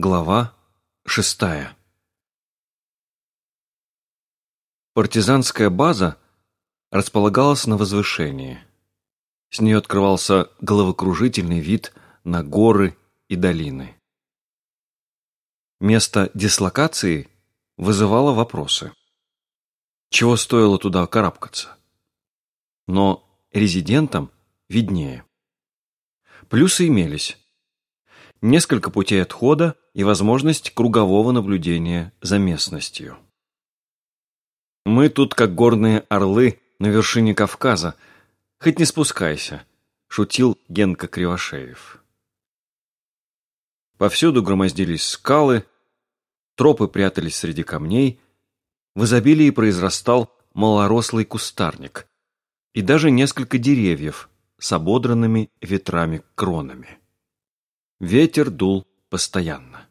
Глава шестая Партизанская база располагалась на возвышении. С нее открывался головокружительный вид на горы и долины. Место дислокации вызывало вопросы. Чего стоило туда карабкаться? Но резидентам виднее. Плюсы имелись. Несколько путей отхода и возможность кругового наблюдения за местностью. Мы тут как горные орлы на вершине Кавказа, хоть не спускайся, шутил Генка Кривошеев. Повсюду громоздились скалы, тропы прятались среди камней, в изобилии произрастал малорослый кустарник и даже несколько деревьев с ободранными ветрами кронами. Ветер дул постоянно.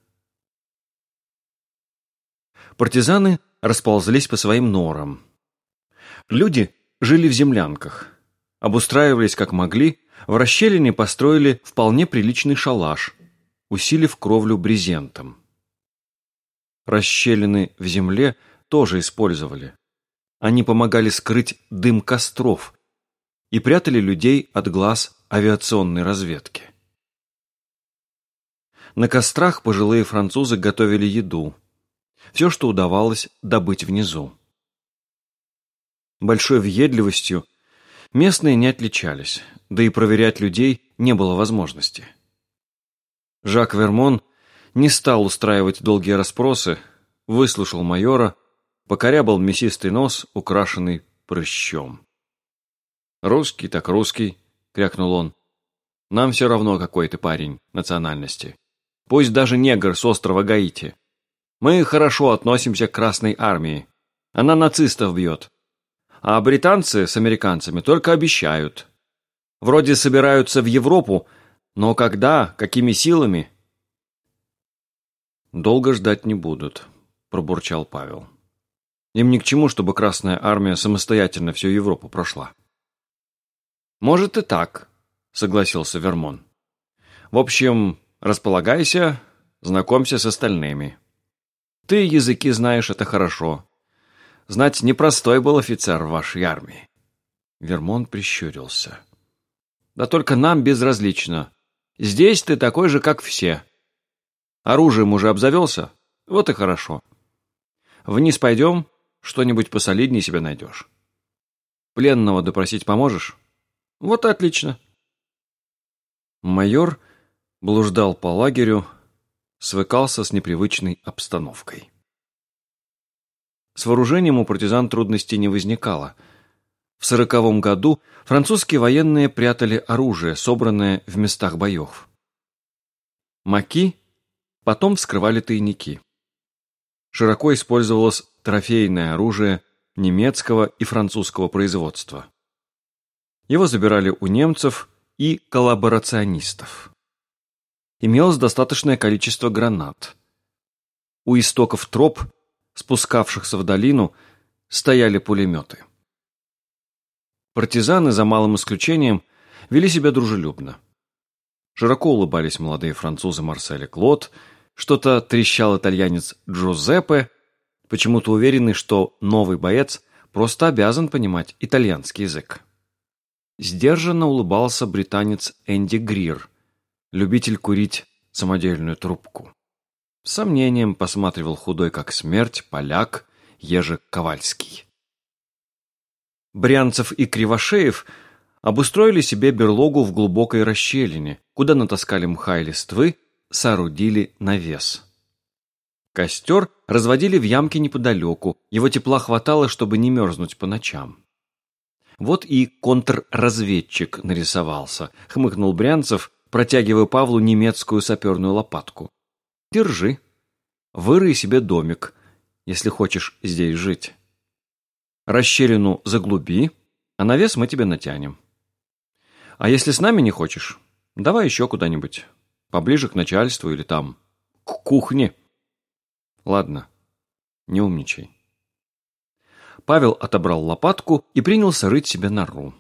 Партизаны расползлись по своим норам. Люди жили в землянках, обустраивались как могли, в расщелине построили вполне приличный шалаш, усилив кровлю брезентом. Расщелины в земле тоже использовали. Они помогали скрыть дым костров и прятали людей от глаз авиационной разведки. На кострах пожилые французы готовили еду. Все, что удавалось добыть внизу. Большой въедливостью местные не отличались, да и проверять людей не было возможности. Жак Вермон не стал устраивать долгие расспросы, выслушал майора, покорябал мясистый нос, украшенный прыщом. «Русский так русский», — крякнул он. «Нам все равно, какой ты парень национальности. Пусть даже негр с острова Гаити. Мы хорошо относимся к Красной Армии. Она нацистов бьет. А британцы с американцами только обещают. Вроде собираются в Европу, но когда, какими силами? Долго ждать не будут, пробурчал Павел. Им ни к чему, чтобы Красная Армия самостоятельно всю Европу прошла. Может и так, согласился Вермон. В общем, располагайся, знакомься с остальными. Ты языки знаешь, это хорошо. Знать, непростой был офицер в вашей армии. Вермон прищурился. Да только нам безразлично. Здесь ты такой же, как все. Оружием уже обзавелся? Вот и хорошо. Вниз пойдем, что-нибудь посолиднее себе найдешь. Пленного допросить поможешь? Вот и отлично. Майор блуждал по лагерю, свыкался с непривычной обстановкой. С вооружением у партизан трудностей не возникало. В сороковом году французские военные прятали оружие, собранное в местах боев. Маки потом вскрывали тайники. Широко использовалось трофейное оружие немецкого и французского производства. Его забирали у немцев и коллаборационистов. Имелось достаточное количество гранат. У истоков троп, спускавшихся в долину, стояли пулеметы. Партизаны, за малым исключением, вели себя дружелюбно. Широко улыбались молодые французы Марсель и Клод, что-то трещал итальянец Джузеппе, почему-то уверенный, что новый боец просто обязан понимать итальянский язык. Сдержанно улыбался британец Энди Грир, любитель курить самодельную трубку. С сомнением посматривал худой как смерть поляк Ежик Ковальский. Брянцев и Кривошеев обустроили себе берлогу в глубокой расщелине, куда натаскали мха и листвы, соорудили навес. Костер разводили в ямке неподалеку, его тепла хватало, чтобы не мерзнуть по ночам. Вот и контрразведчик нарисовался, хмыкнул Брянцев, протягивая Павлу немецкую саперную лопатку. Держи. Вырый себе домик, если хочешь здесь жить. Расщелину заглуби, а навес мы тебе натянем. А если с нами не хочешь, давай еще куда-нибудь. Поближе к начальству или там, к кухне. Ладно, не умничай. Павел отобрал лопатку и принялся рыть себе нору.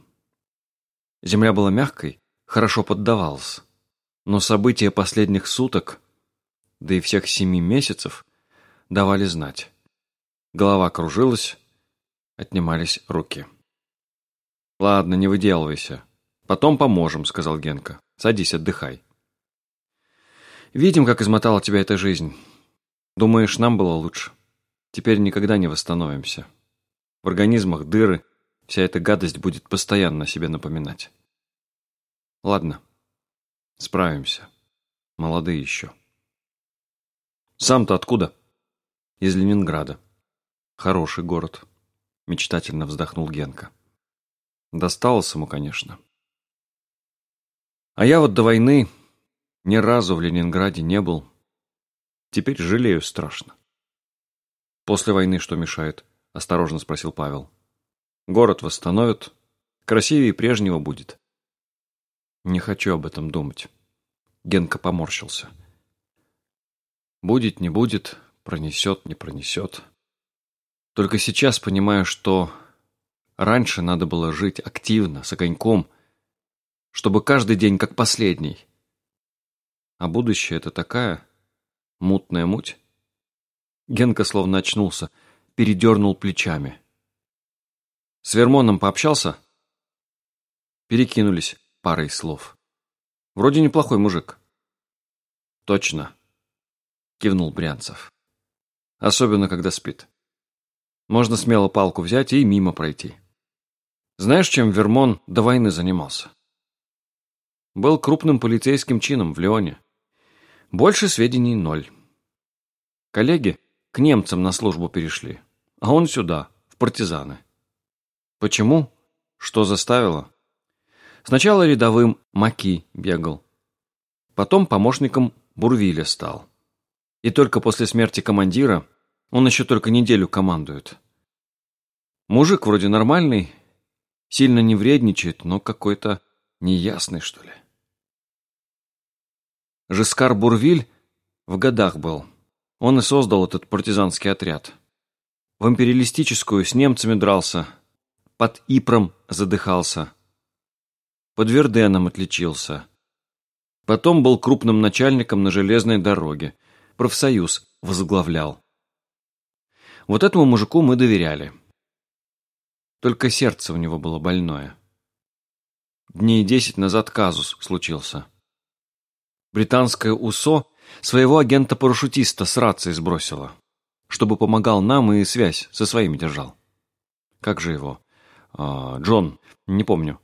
Земля была мягкой, хорошо поддавалась. Но события последних суток да и всех семи месяцев, давали знать. Голова кружилась, отнимались руки. «Ладно, не выделывайся. Потом поможем», — сказал Генка. «Садись, отдыхай». «Видим, как измотала тебя эта жизнь. Думаешь, нам было лучше? Теперь никогда не восстановимся. В организмах дыры, вся эта гадость будет постоянно о себе напоминать. Ладно, справимся. Молодые еще». «Сам-то откуда?» «Из Ленинграда. Хороший город», — мечтательно вздохнул Генка. Досталось ему, конечно. А я вот до войны ни разу в Ленинграде не был. Теперь жалею страшно. После войны что мешает? Осторожно спросил Павел. Город восстановят. Красивее прежнего будет. Не хочу об этом думать. Генка поморщился. Будет, не будет, пронесет, не пронесет. Только сейчас понимаю, что раньше надо было жить активно, с огоньком, чтобы каждый день как последний. А будущее — это такая мутная муть. Генка словно очнулся, передернул плечами. С Вермоном пообщался? Перекинулись парой слов. Вроде неплохой мужик. Точно, кивнул Брянцев. Особенно, когда спит. Можно смело палку взять и мимо пройти. Знаешь, чем Вермон до войны занимался? Был крупным полицейским чином в Леоне. Больше сведений ноль. Коллеги к немцам на службу перешли, а он сюда, в партизаны. Почему? Что заставило? Сначала рядовым Маки бегал. Потом помощником Бурвиля стал. И только после смерти командира он еще только неделю командует. Мужик вроде нормальный, сильно не вредничает, но какой-то неясный, что ли. Жескар Бурвиль в годах был. Он и создал этот партизанский отряд. В империалистическую с немцами дрался, под Ипром задыхался, под Верденом отличился. Потом был крупным начальником на железной дороге, профсоюз возглавлял. Вот этому мужику мы доверяли. Только сердце у него было больное. Дней десять назад казус случился. Британское УСО своего агента-парашютиста с рацией сбросило, чтобы помогал нам и связь со своими держал. Как же его? А, Джон, не помню.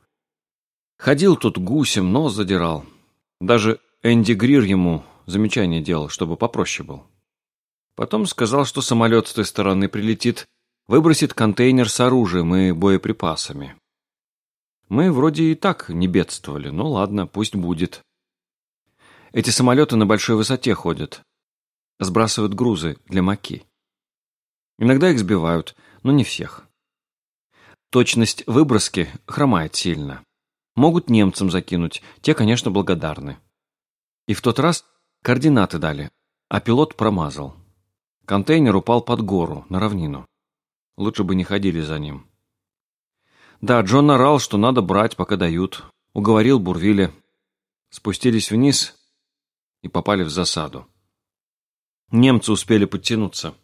Ходил тут гусем, нос задирал. Даже Энди Грир ему замечание делал, чтобы попроще был. Потом сказал, что самолет с той стороны прилетит, выбросит контейнер с оружием и боеприпасами. Мы вроде и так не бедствовали, ну ладно, пусть будет. Эти самолеты на большой высоте ходят, сбрасывают грузы для маки. Иногда их сбивают, но не всех. Точность выброски хромает сильно. Могут немцам закинуть, те, конечно, благодарны. И в тот раз координаты дали, а пилот промазал. Контейнер упал под гору, на равнину. Лучше бы не ходили за ним. Да, Джон орал, что надо брать, пока дают. Уговорил Бурвиля. Спустились вниз и попали в засаду. Немцы успели подтянуться.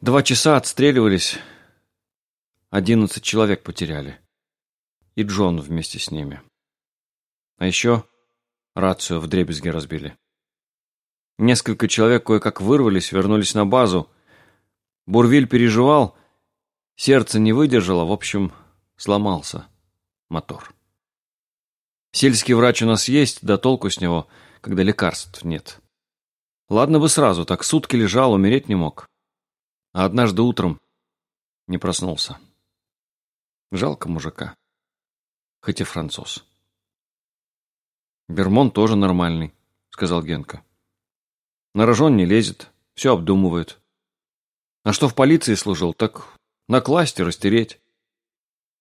Два часа отстреливались. Одиннадцать человек потеряли. И Джон вместе с ними. А еще рацию в дребезге разбили. Несколько человек кое-как вырвались, вернулись на базу. Бурвиль переживал, сердце не выдержало, в общем, сломался мотор. Сельский врач у нас есть, да толку с него, когда лекарств нет. Ладно бы сразу, так сутки лежал, умереть не мог. А однажды утром не проснулся. Жалко мужика, хоть и француз. «Бермон тоже нормальный», — сказал Генка. На рожон не лезет, все обдумывает. А что в полиции служил, так на класте растереть.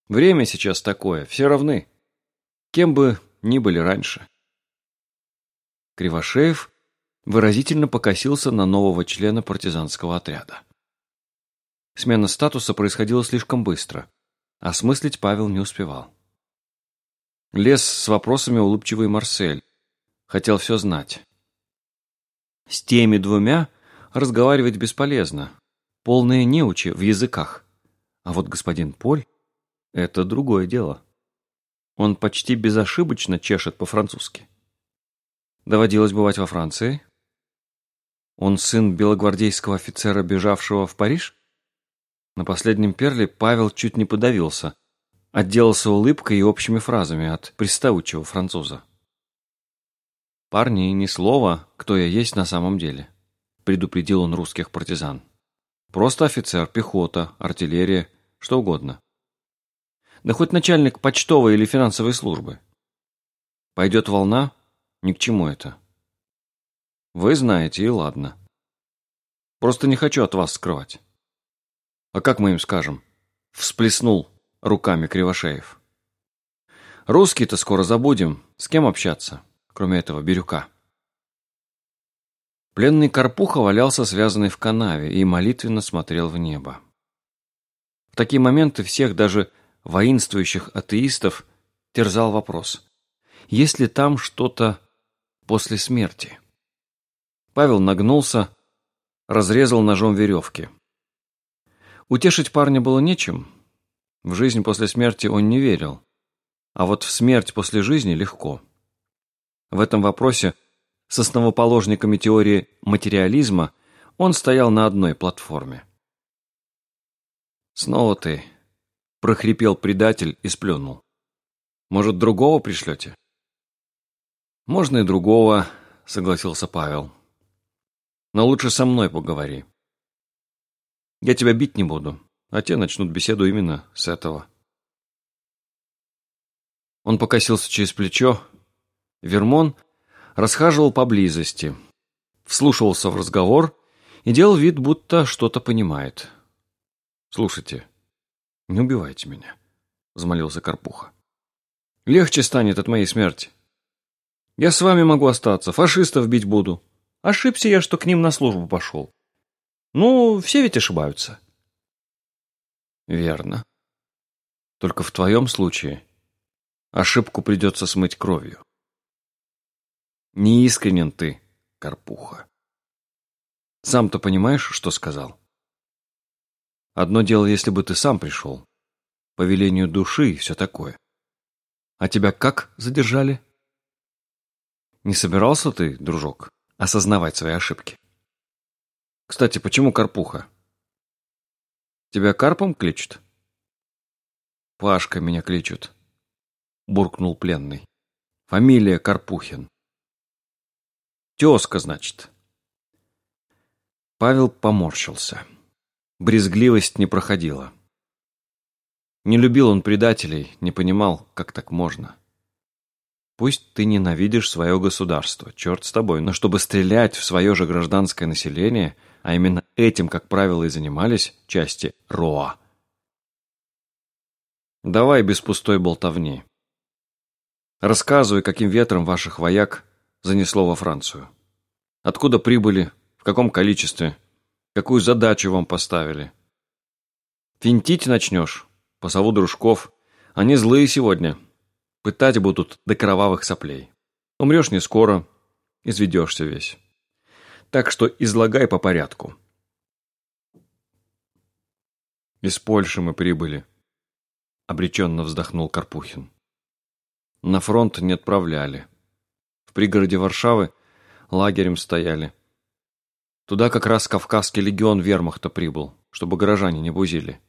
Время сейчас такое, все равны. Кем бы ни были раньше. Кривошеев выразительно покосился на нового члена партизанского отряда. Смена статуса происходила слишком быстро. Осмыслить Павел не успевал. Лез с вопросами улыбчивый Марсель. Хотел все знать. С теми двумя разговаривать бесполезно. Полные неучи в языках. А вот господин Поль — это другое дело. Он почти безошибочно чешет по-французски. Доводилось бывать во Франции? Он сын белогвардейского офицера, бежавшего в Париж? На последнем перле Павел чуть не подавился. Отделался улыбкой и общими фразами от приставучего француза. «Парни, ни слова, кто я есть на самом деле», — предупредил он русских партизан. «Просто офицер, пехота, артиллерия, что угодно. Да хоть начальник почтовой или финансовой службы. Пойдет волна, ни к чему это. Вы знаете, и ладно. Просто не хочу от вас скрывать». «А как мы им скажем?» — всплеснул руками Кривошеев. «Русский-то скоро забудем. С кем общаться?» кроме этого Бирюка. Пленный Карпуха валялся связанный в канаве и молитвенно смотрел в небо. В такие моменты всех, даже воинствующих атеистов, терзал вопрос, есть ли там что-то после смерти? Павел нагнулся, разрезал ножом веревки. Утешить парня было нечем. В жизнь после смерти он не верил. А вот в смерть после жизни легко. В этом вопросе с основоположниками теории материализма он стоял на одной платформе. «Снова ты», — прохрипел предатель и сплюнул. «Может, другого пришлете?» «Можно и другого», — согласился Павел. «Но лучше со мной поговори. Я тебя бить не буду, а те начнут беседу именно с этого». Он покосился через плечо, Вермон расхаживал поблизости, вслушивался в разговор и делал вид, будто что-то понимает. «Слушайте, не убивайте меня», — взмолился Карпуха. «Легче станет от моей смерти. Я с вами могу остаться, фашистов бить буду. Ошибся я, что к ним на службу пошел. Ну, все ведь ошибаются». «Верно. Только в твоем случае ошибку придется смыть кровью». Неискренен ты, Карпуха. Сам-то понимаешь, что сказал? Одно дело, если бы ты сам пришел. По велению души и все такое. А тебя как задержали? Не собирался ты, дружок, осознавать свои ошибки? Кстати, почему Карпуха? Тебя Карпом кличут? Пашка меня кличут, буркнул пленный. Фамилия Карпухин. Тезка, значит. Павел поморщился. Брезгливость не проходила. Не любил он предателей, не понимал, как так можно. Пусть ты ненавидишь свое государство, черт с тобой, но чтобы стрелять в свое же гражданское население, а именно этим, как правило, и занимались части РОА. Давай без пустой болтовни. Рассказывай, каким ветром ваших вояк занесло во Францию? Откуда прибыли? В каком количестве? Какую задачу вам поставили? Финтить начнешь? Позову дружков. Они злые сегодня. Пытать будут до кровавых соплей. Умрешь не скоро, изведешься весь. Так что излагай по порядку. Из Польши мы прибыли. Обреченно вздохнул Карпухин. На фронт не отправляли пригороде Варшавы лагерем стояли. Туда как раз Кавказский легион вермахта прибыл, чтобы горожане не бузили.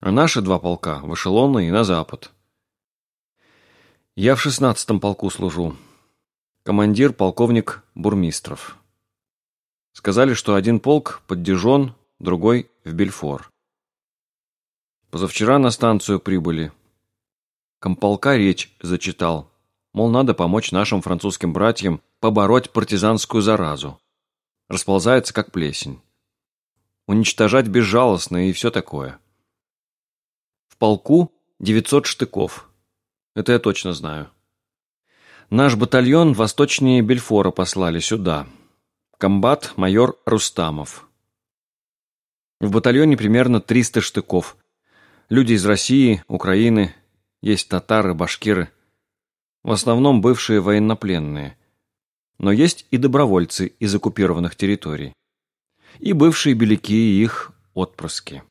А наши два полка в эшелоны и на запад. Я в шестнадцатом полку служу. Командир полковник Бурмистров. Сказали, что один полк под Дижон, другой в Бельфор. Позавчера на станцию прибыли. Комполка речь зачитал, Мол, надо помочь нашим французским братьям побороть партизанскую заразу. Расползается, как плесень. Уничтожать безжалостно и все такое. В полку 900 штыков. Это я точно знаю. Наш батальон восточнее Бельфора послали сюда. Комбат майор Рустамов. В батальоне примерно 300 штыков. Люди из России, Украины, есть татары, башкиры. В основном бывшие военнопленные. Но есть и добровольцы из оккупированных территорий. И бывшие беляки и их отпрыски.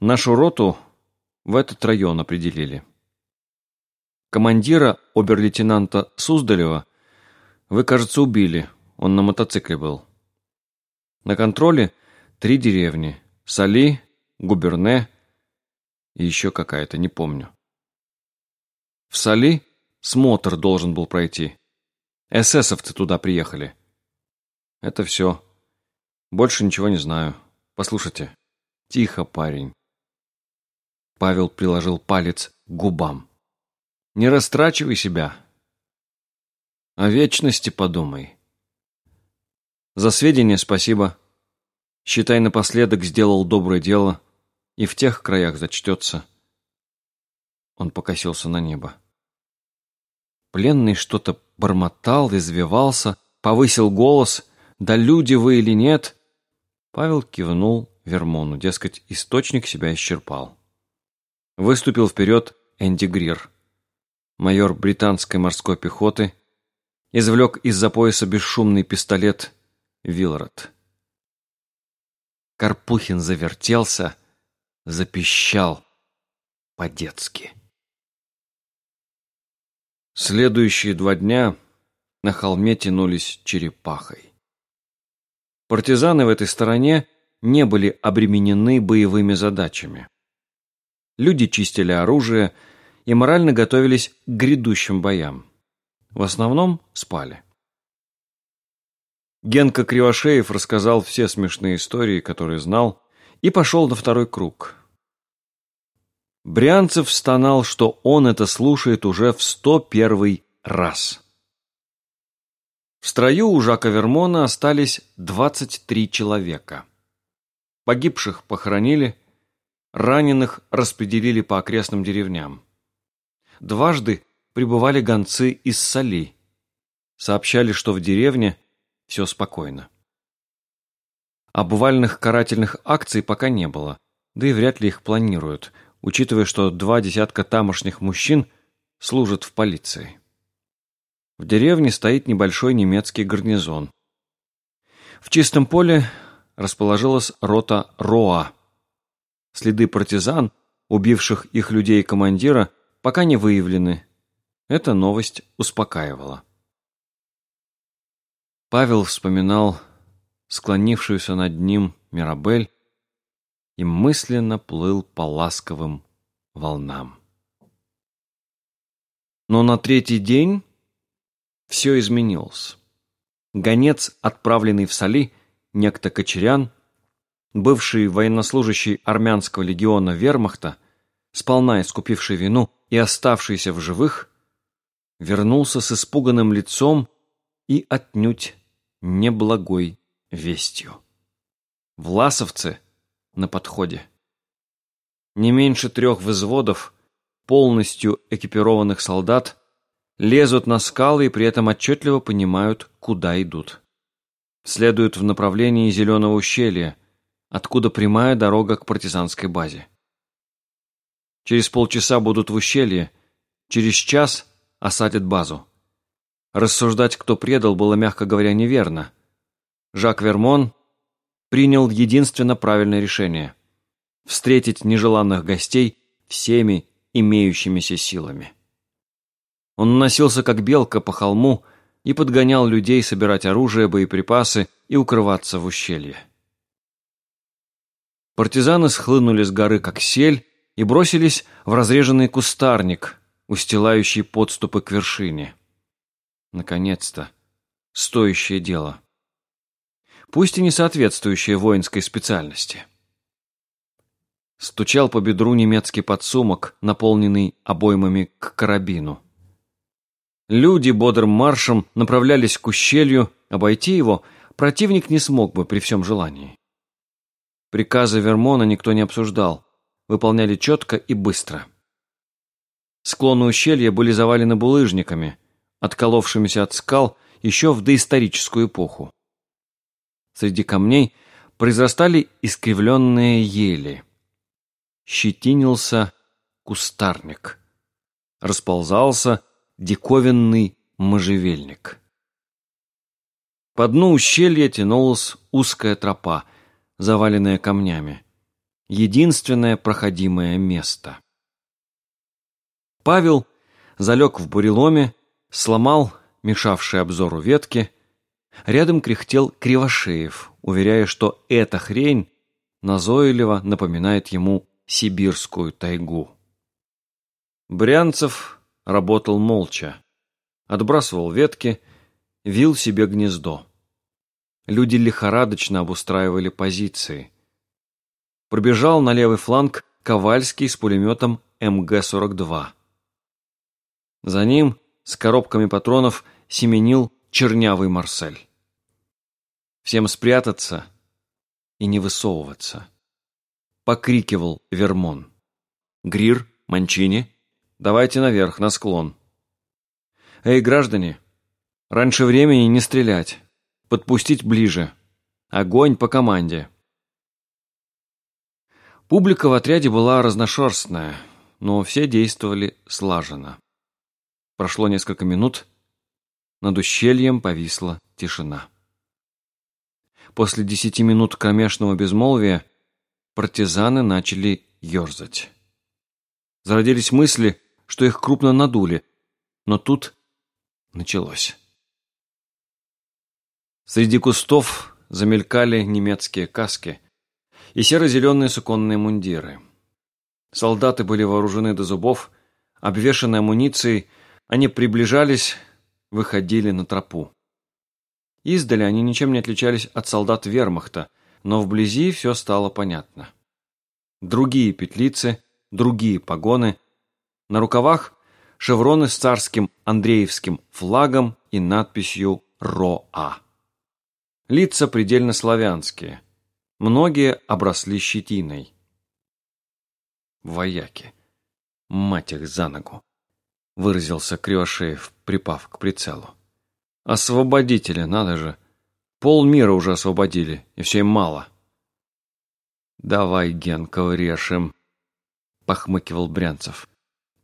Нашу роту в этот район определили. Командира обер-лейтенанта Суздалева вы, кажется, убили. Он на мотоцикле был. На контроле три деревни. Сали, Губерне и еще какая-то, не помню. В Сали смотр должен был пройти. Эсэсовцы туда приехали. Это все. Больше ничего не знаю. Послушайте. Тихо, парень. Павел приложил палец к губам. Не растрачивай себя. О вечности подумай. За сведения спасибо. Считай, напоследок сделал доброе дело, и в тех краях зачтется. Он покосился на небо. Пленный что-то бормотал, извивался, повысил голос. «Да люди вы или нет?» Павел кивнул Вермону, дескать, источник себя исчерпал. Выступил вперед Энди Грир, майор британской морской пехоты, извлек из-за пояса бесшумный пистолет Вилрот. Карпухин завертелся, запищал по-детски. Следующие два дня на холме тянулись черепахой. Партизаны в этой стороне не были обременены боевыми задачами. Люди чистили оружие и морально готовились к грядущим боям. В основном спали. Генка Кривошеев рассказал все смешные истории, которые знал, и пошел на второй круг. Брянцев стонал, что он это слушает уже в сто первый раз. В строю у Жака Вермона остались 23 человека. Погибших похоронили, раненых распределили по окрестным деревням. Дважды прибывали гонцы из Соли. Сообщали, что в деревне все спокойно. Обвальных карательных акций пока не было, да и вряд ли их планируют, учитывая, что два десятка тамошних мужчин служат в полиции. В деревне стоит небольшой немецкий гарнизон. В чистом поле расположилась рота Роа. Следы партизан, убивших их людей и командира, пока не выявлены. Эта новость успокаивала. Павел вспоминал склонившуюся над ним Мирабель и мысленно плыл по ласковым волнам. Но на третий день все изменилось. Гонец, отправленный в Соли, некто Кочерян, бывший военнослужащий армянского легиона вермахта, сполна искупивший вину и оставшийся в живых, вернулся с испуганным лицом и отнюдь неблагой вестью. Власовцы на подходе. Не меньше трех взводов, полностью экипированных солдат, лезут на скалы и при этом отчетливо понимают, куда идут. Следуют в направлении Зеленого ущелья, откуда прямая дорога к партизанской базе. Через полчаса будут в ущелье, через час осадят базу. Рассуждать, кто предал, было, мягко говоря, неверно. Жак Вермон принял единственно правильное решение – встретить нежеланных гостей всеми имеющимися силами. Он носился как белка по холму и подгонял людей собирать оружие, боеприпасы и укрываться в ущелье. Партизаны схлынули с горы, как сель, и бросились в разреженный кустарник, устилающий подступы к вершине. Наконец-то. Стоящее дело. Пусть и не соответствующее воинской специальности. Стучал по бедру немецкий подсумок, наполненный обоймами к карабину. Люди бодрым маршем направлялись к ущелью, обойти его противник не смог бы при всем желании. Приказы Вермона никто не обсуждал, выполняли четко и быстро. Склоны ущелья были завалены булыжниками, отколовшимися от скал еще в доисторическую эпоху. Среди камней произрастали искривленные ели. Щетинился кустарник. Расползался диковинный можжевельник. По дну ущелья тянулась узкая тропа, заваленная камнями. Единственное проходимое место. Павел залег в буреломе, сломал мешавшие обзору ветки. Рядом кряхтел Кривошеев, уверяя, что эта хрень назойливо напоминает ему сибирскую тайгу. Брянцев работал молча, отбрасывал ветки, вил себе гнездо. Люди лихорадочно обустраивали позиции. Пробежал на левый фланг Ковальский с пулеметом МГ-42. За ним с коробками патронов семенил чернявый Марсель. Всем спрятаться и не высовываться. Покрикивал Вермон. Грир, Манчини, давайте наверх, на склон. Эй, граждане, раньше времени не стрелять, подпустить ближе. Огонь по команде. Публика в отряде была разношерстная, но все действовали слаженно. Прошло несколько минут, над ущельем повисла тишина. После десяти минут кромешного безмолвия партизаны начали ерзать. Зародились мысли, что их крупно надули, но тут началось. Среди кустов замелькали немецкие каски и серо-зеленые суконные мундиры. Солдаты были вооружены до зубов, обвешаны амуницией, они приближались, выходили на тропу. Издали они ничем не отличались от солдат вермахта, но вблизи все стало понятно. Другие петлицы, другие погоны, на рукавах шевроны с царским Андреевским флагом и надписью «РОА». Лица предельно славянские, многие обросли щетиной. Вояки. Мать их за ногу выразился Кривошеев, припав к прицелу. Освободители, надо же. Полмира уже освободили, и все им мало. Давай, Генкова, решим, похмыкивал Брянцев.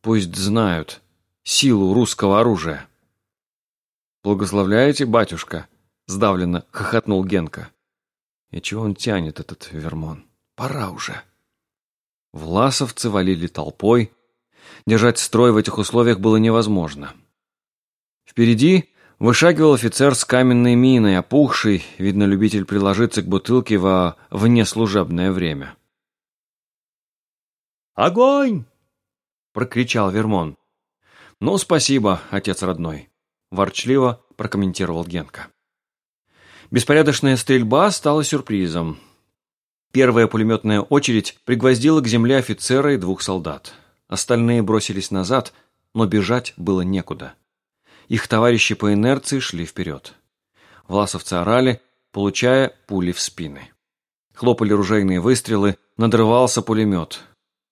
Пусть знают силу русского оружия. Благословляете, батюшка? Сдавленно хохотнул Генка. И чего он тянет, этот Вермон? Пора уже. Власовцы валили толпой, Держать строй в этих условиях было невозможно. Впереди вышагивал офицер с каменной миной, опухший, видно, любитель приложиться к бутылке во внеслужебное время. «Огонь!» — прокричал Вермон. «Ну, спасибо, отец родной», — ворчливо прокомментировал Генка. Беспорядочная стрельба стала сюрпризом. Первая пулеметная очередь пригвоздила к земле офицера и двух солдат. Остальные бросились назад, но бежать было некуда. Их товарищи по инерции шли вперед. Власовцы орали, получая пули в спины. Хлопали ружейные выстрелы, надрывался пулемет.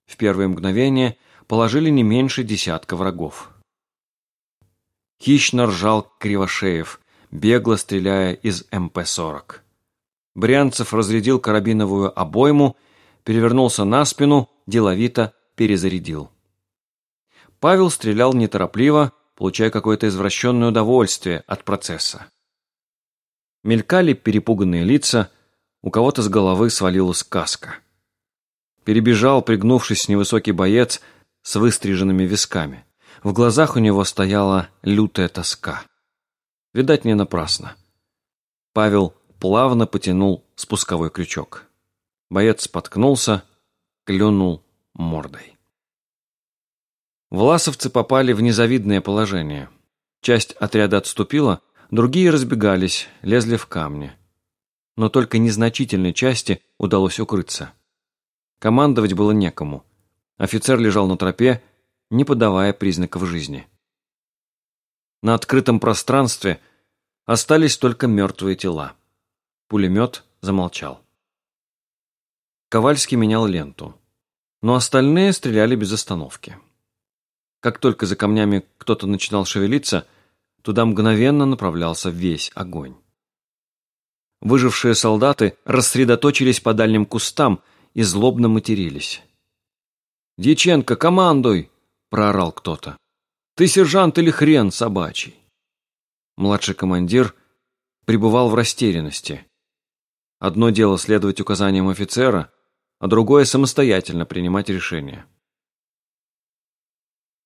В первые мгновения положили не меньше десятка врагов. Хищно ржал Кривошеев, бегло стреляя из МП-40. Брянцев разрядил карабиновую обойму, перевернулся на спину, деловито перезарядил. Павел стрелял неторопливо, получая какое-то извращенное удовольствие от процесса. Мелькали перепуганные лица, у кого-то с головы свалилась каска. Перебежал, пригнувшись, невысокий боец с выстриженными висками. В глазах у него стояла лютая тоска. Видать, не напрасно. Павел плавно потянул спусковой крючок. Боец споткнулся, клюнул мордой. Власовцы попали в незавидное положение. Часть отряда отступила, другие разбегались, лезли в камни. Но только незначительной части удалось укрыться. Командовать было некому. Офицер лежал на тропе, не подавая признаков жизни. На открытом пространстве остались только мертвые тела. Пулемет замолчал. Ковальский менял ленту но остальные стреляли без остановки. Как только за камнями кто-то начинал шевелиться, туда мгновенно направлялся весь огонь. Выжившие солдаты рассредоточились по дальним кустам и злобно матерились. «Дьяченко, командуй!» – проорал кто-то. «Ты сержант или хрен собачий?» Младший командир пребывал в растерянности. Одно дело следовать указаниям офицера, а другое самостоятельно принимать решения.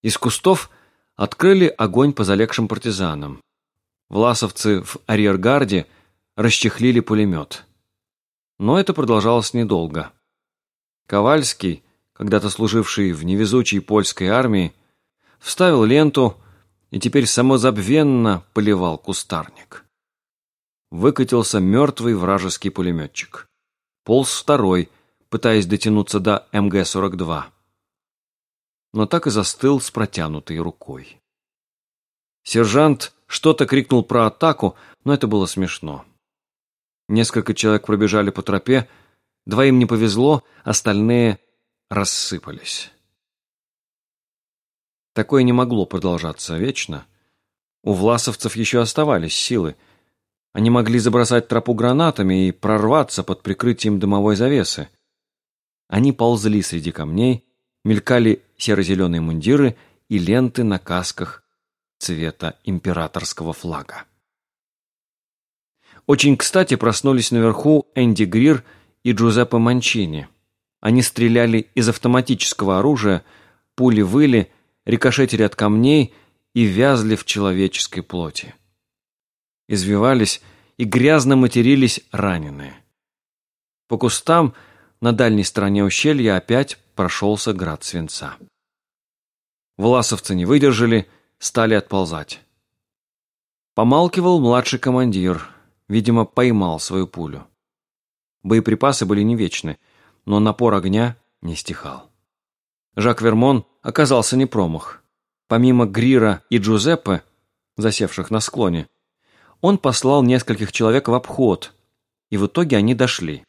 Из кустов открыли огонь по залегшим партизанам. Власовцы в арьергарде расчехлили пулемет. Но это продолжалось недолго. Ковальский, когда-то служивший в невезучей польской армии, вставил ленту и теперь самозабвенно поливал кустарник. Выкатился мертвый вражеский пулеметчик. Полз второй, пытаясь дотянуться до МГ-42. Но так и застыл с протянутой рукой. Сержант что-то крикнул про атаку, но это было смешно. Несколько человек пробежали по тропе, двоим не повезло, остальные рассыпались. Такое не могло продолжаться вечно. У власовцев еще оставались силы. Они могли забросать тропу гранатами и прорваться под прикрытием дымовой завесы. Они ползли среди камней, мелькали серо-зеленые мундиры и ленты на касках цвета императорского флага. Очень кстати проснулись наверху Энди Грир и Джузеппе Манчини. Они стреляли из автоматического оружия, пули выли, рикошетили от камней и вязли в человеческой плоти. Извивались и грязно матерились раненые. По кустам на дальней стороне ущелья опять прошелся град свинца. Власовцы не выдержали, стали отползать. Помалкивал младший командир, видимо, поймал свою пулю. Боеприпасы были не вечны, но напор огня не стихал. Жак Вермон оказался не промах. Помимо Грира и Джузеппе, засевших на склоне, он послал нескольких человек в обход, и в итоге они дошли.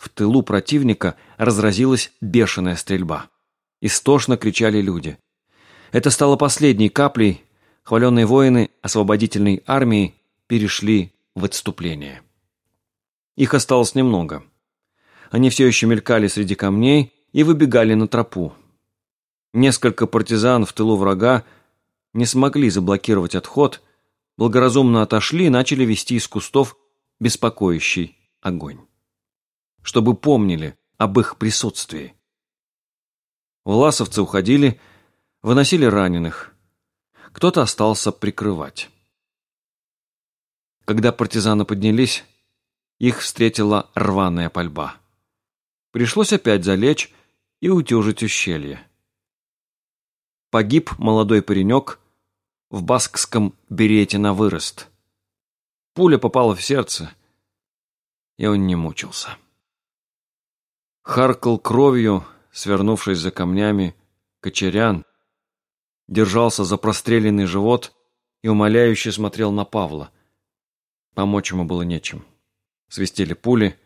В тылу противника разразилась бешеная стрельба. Истошно кричали люди. Это стало последней каплей. Хваленные воины освободительной армии перешли в отступление. Их осталось немного. Они все еще мелькали среди камней, и выбегали на тропу. Несколько партизан в тылу врага не смогли заблокировать отход, благоразумно отошли и начали вести из кустов беспокоящий огонь. Чтобы помнили об их присутствии. Власовцы уходили, выносили раненых. Кто-то остался прикрывать. Когда партизаны поднялись, их встретила рваная пальба. Пришлось опять залечь и утюжить ущелье. Погиб молодой паренек в баскском берете на вырост. Пуля попала в сердце, и он не мучился. Харкал кровью, свернувшись за камнями, кочерян, держался за простреленный живот и умоляюще смотрел на Павла. Помочь ему было нечем. Свистели пули,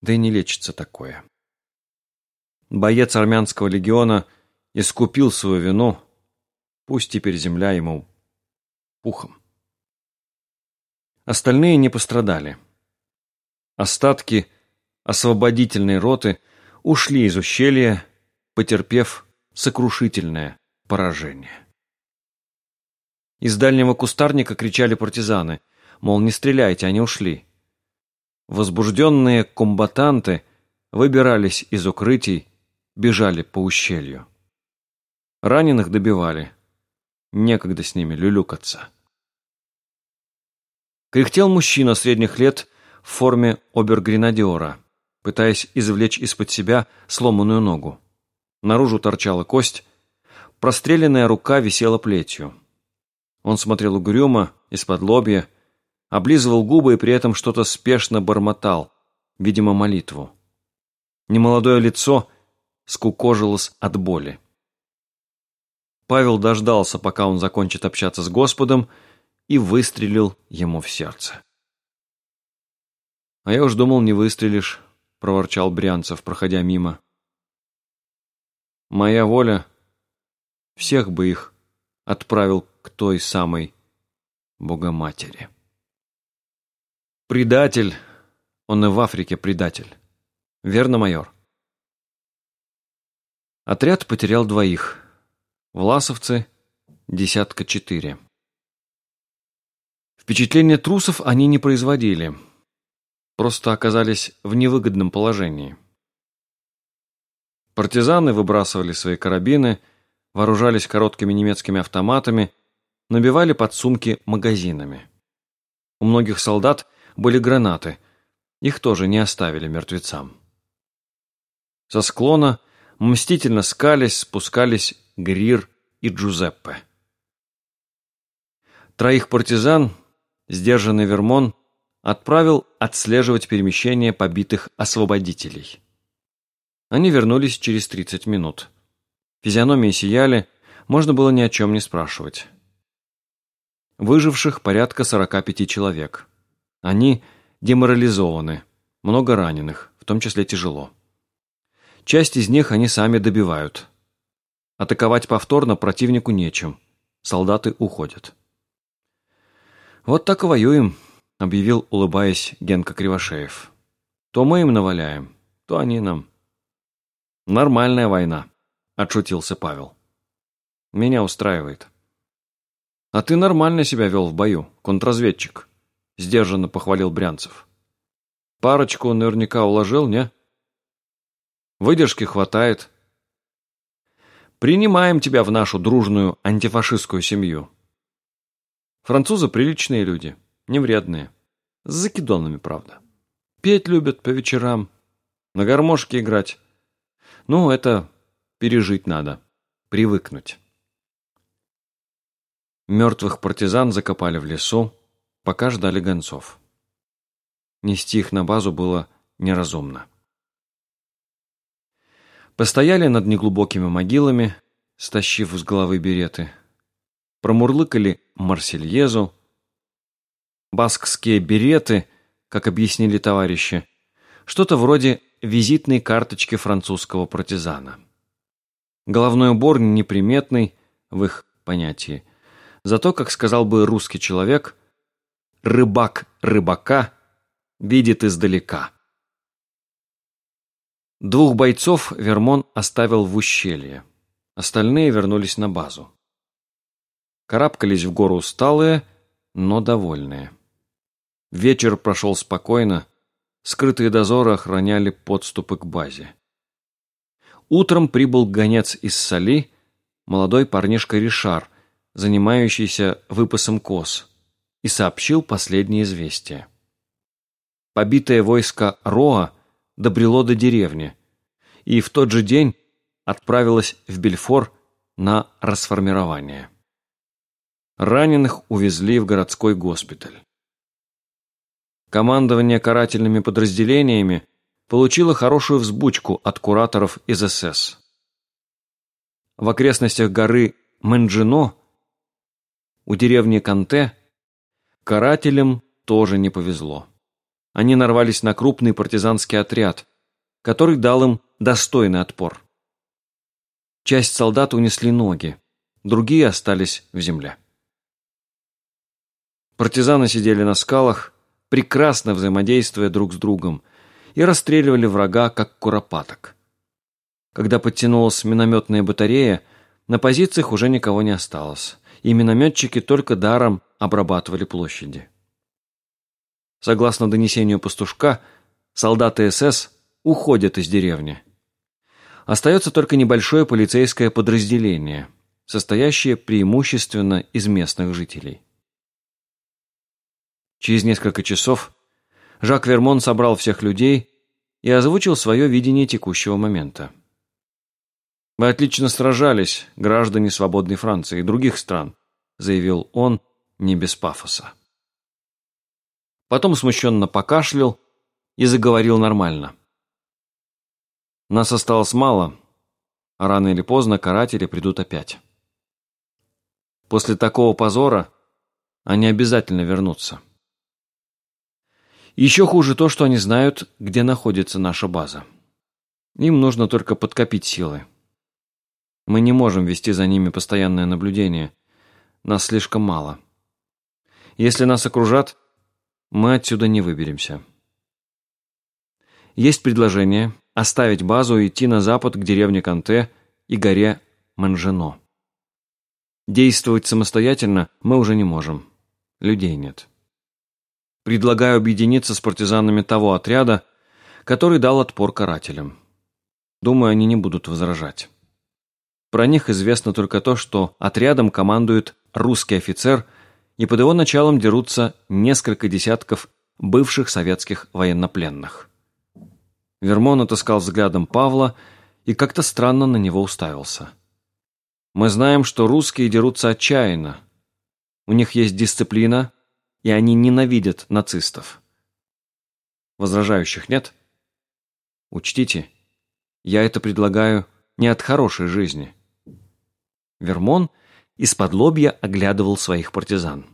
да и не лечится такое. Боец армянского легиона искупил свою вину, пусть теперь земля ему пухом. Остальные не пострадали. Остатки освободительной роты ушли из ущелья, потерпев сокрушительное поражение. Из дальнего кустарника кричали партизаны, мол, не стреляйте, они ушли. Возбужденные комбатанты выбирались из укрытий, бежали по ущелью. Раненых добивали. Некогда с ними люлюкаться. Кряхтел мужчина средних лет в форме обергренадера, пытаясь извлечь из-под себя сломанную ногу. Наружу торчала кость, простреленная рука висела плетью. Он смотрел угрюмо, из-под лобья, облизывал губы и при этом что-то спешно бормотал, видимо, молитву. Немолодое лицо скукожилась от боли. Павел дождался, пока он закончит общаться с Господом, и выстрелил ему в сердце. «А я уж думал, не выстрелишь», — проворчал Брянцев, проходя мимо. «Моя воля, всех бы их отправил к той самой Богоматери». «Предатель, он и в Африке предатель. Верно, майор?» Отряд потерял двоих. Власовцы – десятка четыре. Впечатление трусов они не производили, просто оказались в невыгодном положении. Партизаны выбрасывали свои карабины, вооружались короткими немецкими автоматами, набивали подсумки магазинами. У многих солдат были гранаты, их тоже не оставили мертвецам. Со склона мстительно скались спускались Грир и Джузеппе. Троих партизан сдержанный Вермон отправил отслеживать перемещение побитых освободителей. Они вернулись через 30 минут. Физиономии сияли, можно было ни о чем не спрашивать. Выживших порядка 45 человек. Они деморализованы, много раненых, в том числе тяжело. Часть из них они сами добивают. Атаковать повторно противнику нечем. Солдаты уходят. «Вот так и воюем», — объявил, улыбаясь, Генка Кривошеев. «То мы им наваляем, то они нам». «Нормальная война», — отшутился Павел. «Меня устраивает». «А ты нормально себя вел в бою, контрразведчик», — сдержанно похвалил Брянцев. «Парочку наверняка уложил, не?» «Выдержки хватает». «Принимаем тебя в нашу дружную антифашистскую семью», Французы приличные люди, не вредные. С закидонами, правда. Петь любят по вечерам, на гармошке играть. Ну, это пережить надо, привыкнуть. Мертвых партизан закопали в лесу, пока ждали гонцов. Нести их на базу было неразумно. Постояли над неглубокими могилами, стащив с головы береты – промурлыкали Марсельезу. Баскские береты, как объяснили товарищи, что-то вроде визитной карточки французского партизана. Головной убор неприметный в их понятии. Зато, как сказал бы русский человек, рыбак рыбака видит издалека. Двух бойцов Вермон оставил в ущелье. Остальные вернулись на базу. Карабкались в гору усталые, но довольные. Вечер прошел спокойно, скрытые дозоры охраняли подступы к базе. Утром прибыл гонец из Соли, молодой парнишка Ришар, занимающийся выпасом коз, и сообщил последнее известие. Побитое войско Роа добрело до деревни, и в тот же день отправилось в Бельфор на расформирование. Раненых увезли в городской госпиталь. Командование карательными подразделениями получило хорошую взбучку от кураторов из СС. В окрестностях горы Менджино у деревни Канте карателям тоже не повезло. Они нарвались на крупный партизанский отряд, который дал им достойный отпор. Часть солдат унесли ноги, другие остались в земле. Партизаны сидели на скалах, прекрасно взаимодействуя друг с другом, и расстреливали врага, как куропаток. Когда подтянулась минометная батарея, на позициях уже никого не осталось, и минометчики только даром обрабатывали площади. Согласно донесению пастушка, солдаты СС уходят из деревни. Остается только небольшое полицейское подразделение, состоящее преимущественно из местных жителей. Через несколько часов Жак Вермон собрал всех людей и озвучил свое видение текущего момента. «Вы отлично сражались, граждане свободной Франции и других стран», заявил он не без пафоса. Потом смущенно покашлял и заговорил нормально. «Нас осталось мало, а рано или поздно каратели придут опять. После такого позора они обязательно вернутся. Еще хуже то, что они знают, где находится наша база. Им нужно только подкопить силы. Мы не можем вести за ними постоянное наблюдение. Нас слишком мало. Если нас окружат, мы отсюда не выберемся. Есть предложение оставить базу и идти на запад к деревне Канте и горе Манжено. Действовать самостоятельно мы уже не можем. Людей нет. Предлагаю объединиться с партизанами того отряда, который дал отпор карателям. Думаю, они не будут возражать. Про них известно только то, что отрядом командует русский офицер, и под его началом дерутся несколько десятков бывших советских военнопленных. Вермон отыскал взглядом Павла и как-то странно на него уставился. Мы знаем, что русские дерутся отчаянно. У них есть дисциплина, и они ненавидят нацистов. Возражающих нет? Учтите, я это предлагаю не от хорошей жизни. Вермон из-под лобья оглядывал своих партизан.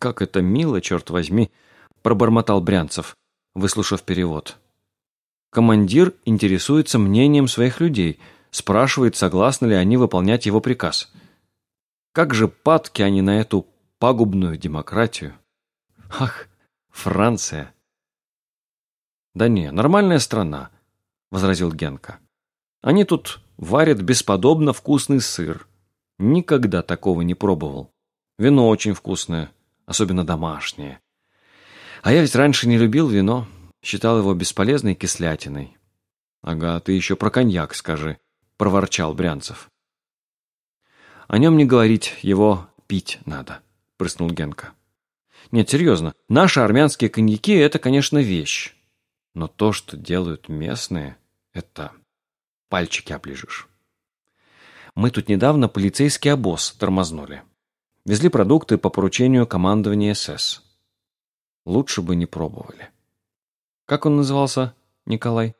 «Как это мило, черт возьми!» – пробормотал Брянцев, выслушав перевод. Командир интересуется мнением своих людей, спрашивает, согласны ли они выполнять его приказ. Как же падки они на эту пагубную демократию? Ах, Франция! Да не, нормальная страна, возразил Генка. Они тут варят бесподобно вкусный сыр. Никогда такого не пробовал. Вино очень вкусное, особенно домашнее. А я ведь раньше не любил вино, Считал его бесполезной кислятиной. «Ага, ты еще про коньяк скажи», — проворчал Брянцев. «О нем не говорить, его пить надо», — прыснул Генка. «Нет, серьезно, наши армянские коньяки — это, конечно, вещь. Но то, что делают местные, это пальчики оближешь. Мы тут недавно полицейский обоз тормознули. Везли продукты по поручению командования СС. Лучше бы не пробовали. Как он назывался, Николай?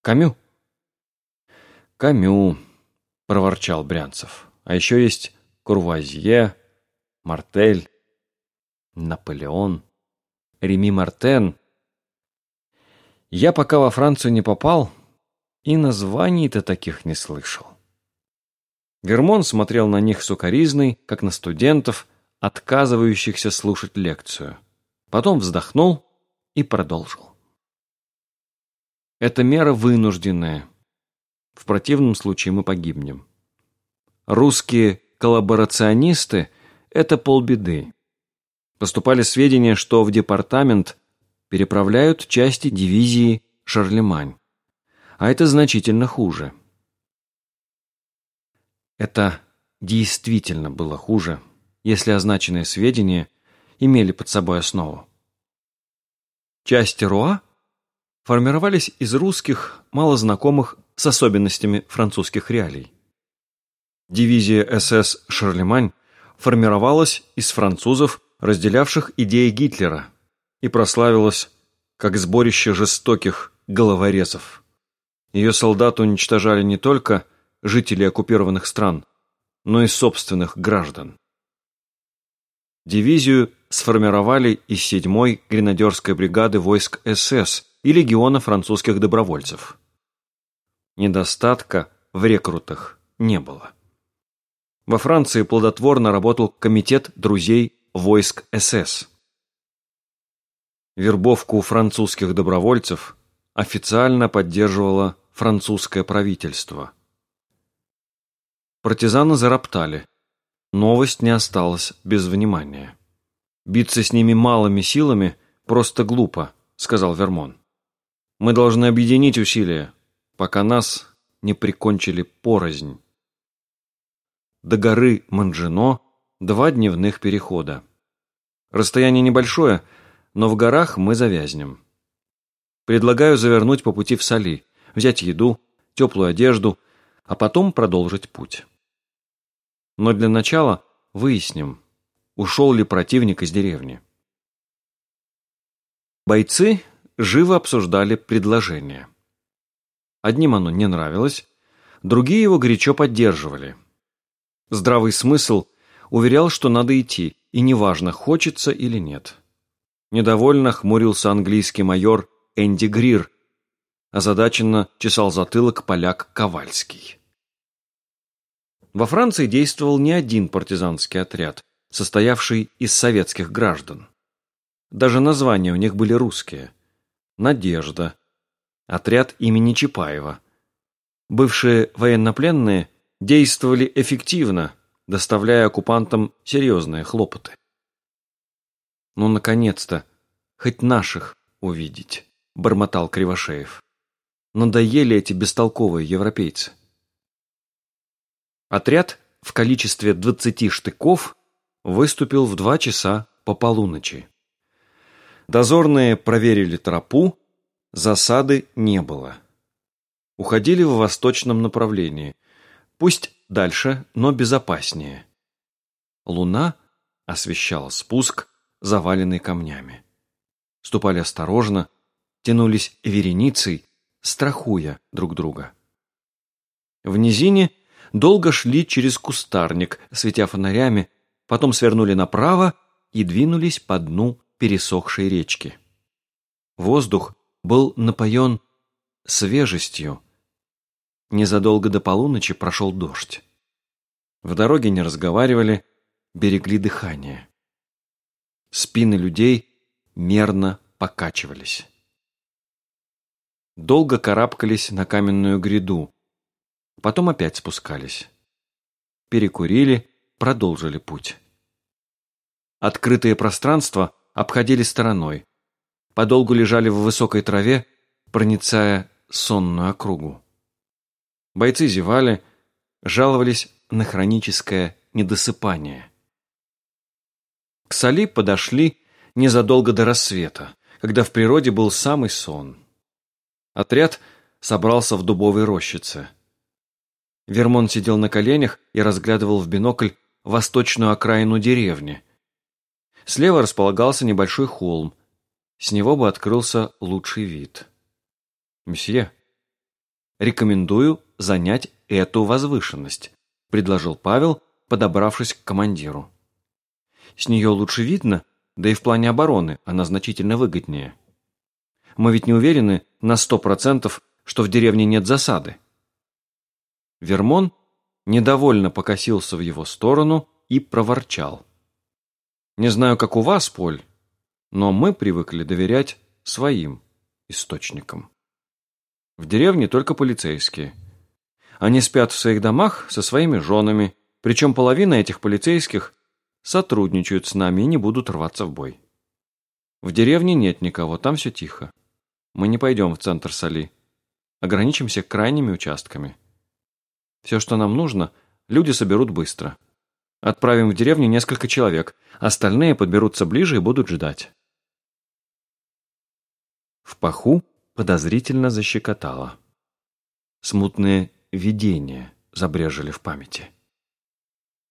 Камю? Камю, проворчал Брянцев. А еще есть Курвазье, Мартель, Наполеон, Реми Мартен. Я пока во Францию не попал, и названий-то таких не слышал. Вермон смотрел на них сукоризной, как на студентов, отказывающихся слушать лекцию. Потом вздохнул и продолжил. Это мера вынужденная. В противном случае мы погибнем. Русские коллаборационисты – это полбеды. Поступали сведения, что в департамент переправляют части дивизии «Шарлемань». А это значительно хуже. Это действительно было хуже, если означенные сведения имели под собой основу. Части Руа формировались из русских, мало знакомых с особенностями французских реалий. Дивизия СС «Шарлемань» формировалась из французов, разделявших идеи Гитлера, и прославилась как сборище жестоких головорезов. Ее солдаты уничтожали не только жителей оккупированных стран, но и собственных граждан. Дивизию сформировали из 7-й гренадерской бригады войск СС и легиона французских добровольцев. Недостатка в рекрутах не было. Во Франции плодотворно работал комитет друзей войск СС. Вербовку французских добровольцев официально поддерживало французское правительство. Партизаны зароптали. Новость не осталась без внимания. «Биться с ними малыми силами просто глупо», — сказал Вермон. Мы должны объединить усилия, пока нас не прикончили порознь. До горы Манжино два дневных перехода. Расстояние небольшое, но в горах мы завязнем. Предлагаю завернуть по пути в Соли, взять еду, теплую одежду, а потом продолжить путь. Но для начала выясним, ушел ли противник из деревни. Бойцы живо обсуждали предложение. Одним оно не нравилось, другие его горячо поддерживали. Здравый смысл уверял, что надо идти, и неважно, хочется или нет. Недовольно хмурился английский майор Энди Грир, озадаченно чесал затылок поляк Ковальский. Во Франции действовал не один партизанский отряд, состоявший из советских граждан. Даже названия у них были русские. «Надежда», отряд имени Чапаева. Бывшие военнопленные действовали эффективно, доставляя оккупантам серьезные хлопоты. Ну, наконец-то, хоть наших увидеть, бормотал Кривошеев. Надоели эти бестолковые европейцы. Отряд в количестве 20 штыков выступил в два часа по полуночи. Дозорные проверили тропу, засады не было. Уходили в восточном направлении. Пусть дальше, но безопаснее. Луна освещала спуск, заваленный камнями. Ступали осторожно, тянулись вереницей, страхуя друг друга. В низине долго шли через кустарник, светя фонарями, потом свернули направо и двинулись по дну пересохшей речки. Воздух был напоен свежестью. Незадолго до полуночи прошел дождь. В дороге не разговаривали, берегли дыхание. Спины людей мерно покачивались. Долго карабкались на каменную гряду, потом опять спускались. Перекурили, продолжили путь. Открытые пространства обходили стороной, подолгу лежали в высокой траве, проницая сонную округу. Бойцы зевали, жаловались на хроническое недосыпание. К Сали подошли незадолго до рассвета, когда в природе был самый сон. Отряд собрался в дубовой рощице. Вермон сидел на коленях и разглядывал в бинокль восточную окраину деревни. Слева располагался небольшой холм. С него бы открылся лучший вид. «Месье, рекомендую занять эту возвышенность», предложил Павел, подобравшись к командиру. С нее лучше видно, да и в плане обороны она значительно выгоднее. Мы ведь не уверены на сто процентов, что в деревне нет засады. Вермон недовольно покосился в его сторону и проворчал. «Не знаю, как у вас, Поль, но мы привыкли доверять своим источникам. В деревне только полицейские. Они спят в своих домах со своими женами, причем половина этих полицейских сотрудничают с нами и не будут рваться в бой. В деревне нет никого, там все тихо. Мы не пойдем в центр Соли. Ограничимся крайними участками. Все, что нам нужно, люди соберут быстро. Отправим в деревню несколько человек, остальные подберутся ближе и будут ждать. В паху подозрительно защекотало. Смутные видения забрежили в памяти.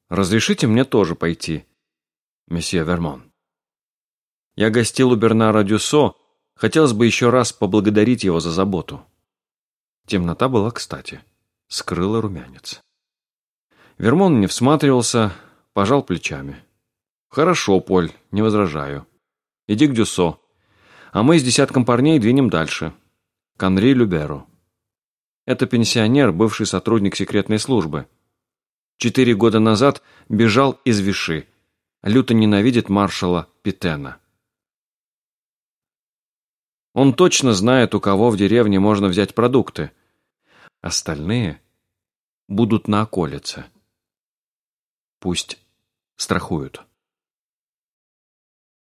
Разрешите мне тоже пойти, месье Вермон. Я гостил у Бернара Дюсо, хотелось бы еще раз поблагодарить его за заботу. Темнота была кстати, скрыла румянец. Вермон не всматривался, пожал плечами. «Хорошо, Поль, не возражаю. Иди к Дюсо, а мы с десятком парней двинем дальше. К Анри Люберу. Это пенсионер, бывший сотрудник секретной службы. Четыре года назад бежал из Виши. Люто ненавидит маршала Питена. Он точно знает, у кого в деревне можно взять продукты. Остальные будут на околице. Пусть страхуют.